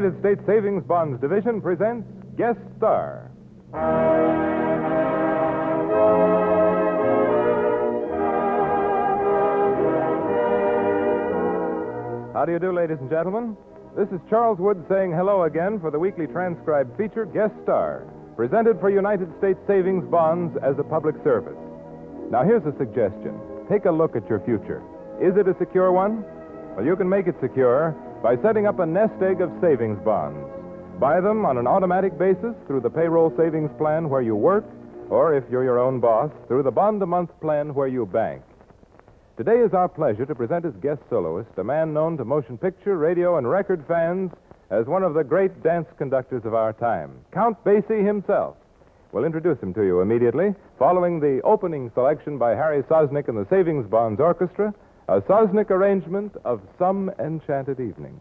United States Savings Bonds Division presents Guest Star. How do you do, ladies and gentlemen? This is Charles Wood saying hello again for the weekly transcribed feature Guest Star, presented for United States Savings Bonds as a public service. Now, here's a suggestion take a look at your future. Is it a secure one? Well, you can make it secure by setting up a nest egg of savings bonds. Buy them on an automatic basis through the payroll savings plan where you work, or if you're your own boss, through the bond a month plan where you bank. Today is our pleasure to present as guest soloist a man known to motion picture, radio, and record fans as one of the great dance conductors of our time, Count Basie himself. We'll introduce him to you immediately, following the opening selection by Harry Sosnik and the Savings Bonds Orchestra, a Sosnik arrangement of Some Enchanted Evening.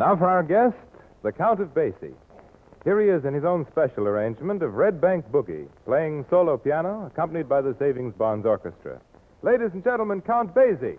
Now for our guest, the Count of Basie. Here he is in his own special arrangement of Red Bank Boogie, playing solo piano, accompanied by the Savings Bonds Orchestra. Ladies and gentlemen, Count Basie.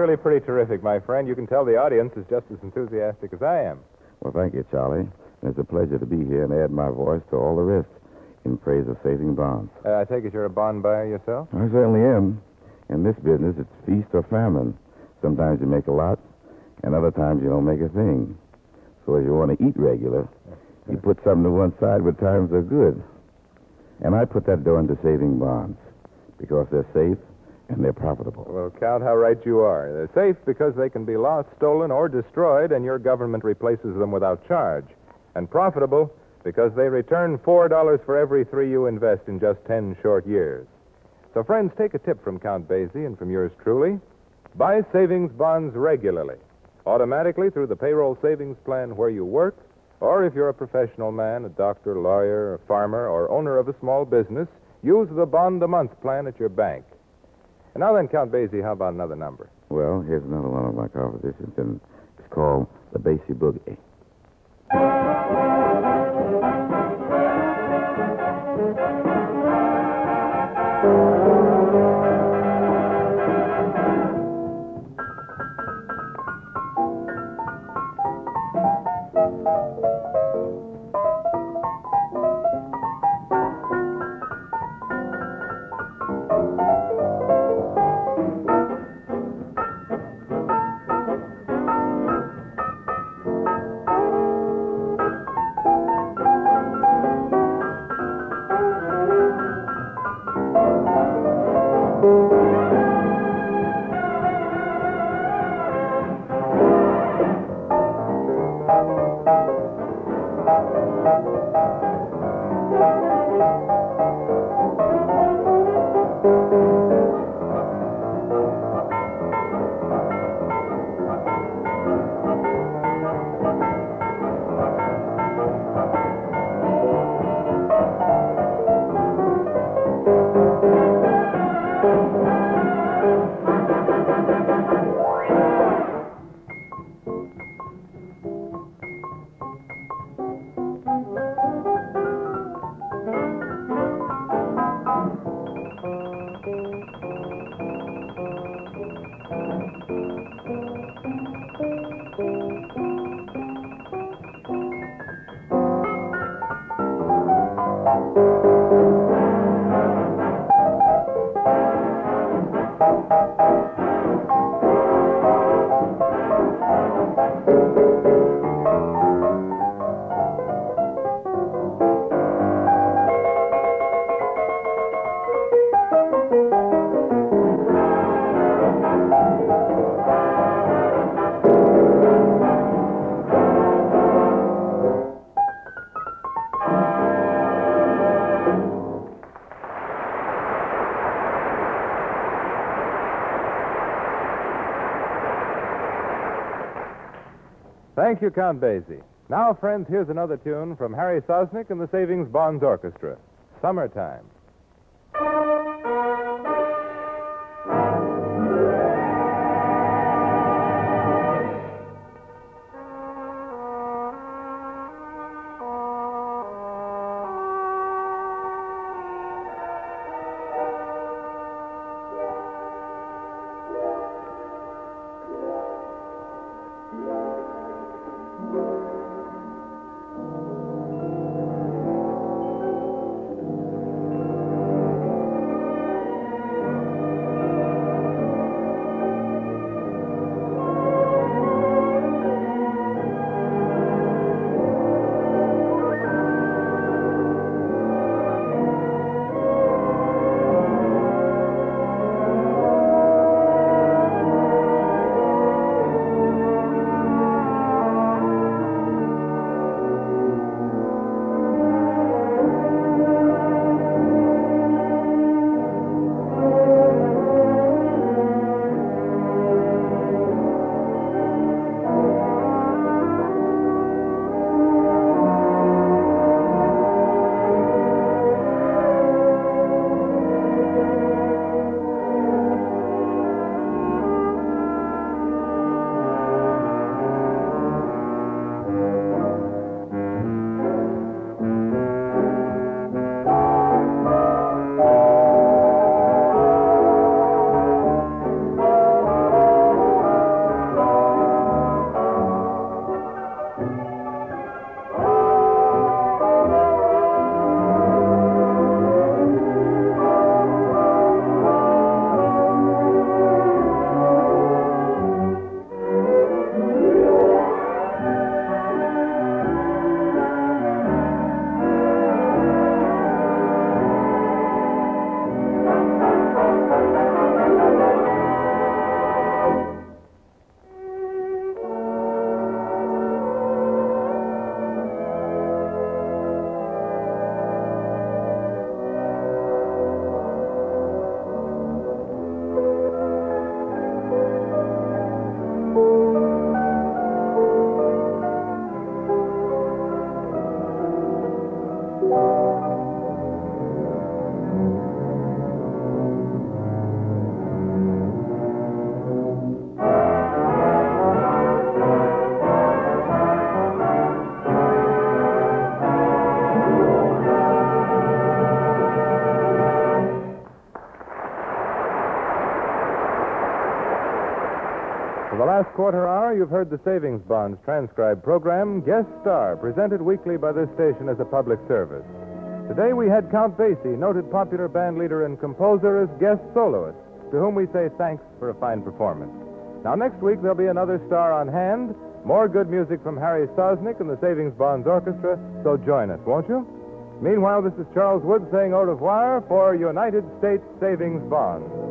Really pretty terrific, my friend. You can tell the audience is just as enthusiastic as I am. Well, thank you, Charlie. It's a pleasure to be here and add my voice to all the rest in praise of saving bonds. Uh, I take it you're a bond buyer yourself? I certainly am. In this business, it's feast or famine. Sometimes you make a lot, and other times you don't make a thing. So if you want to eat regular, you put something to one side when times are good. And I put that dough into saving bonds because they're safe and they're profitable. Well, Count, how right you are. They're safe because they can be lost, stolen, or destroyed, and your government replaces them without charge. And profitable because they return $4 for every three you invest in just 10 short years. So, friends, take a tip from Count Basie and from yours truly. Buy savings bonds regularly, automatically through the payroll savings plan where you work, or if you're a professional man, a doctor, lawyer, a farmer, or owner of a small business, use the bond a month plan at your bank. And now then, Count Basie, how about another number? Well, here's another one of my compositions, and it's called The Basie Boogie. Thank you, Count Basie. Now, friends, here's another tune from Harry Sosnik and the Savings Bonds Orchestra Summertime. Quarter hour, you've heard the Savings Bonds transcribed program, Guest Star, presented weekly by this station as a public service. Today we had Count Basie, noted popular band leader and composer, as guest soloist, to whom we say thanks for a fine performance. Now, next week there'll be another star on hand, more good music from Harry Sosnik and the Savings Bonds Orchestra, so join us, won't you? Meanwhile, this is Charles Wood saying au revoir for United States Savings Bonds.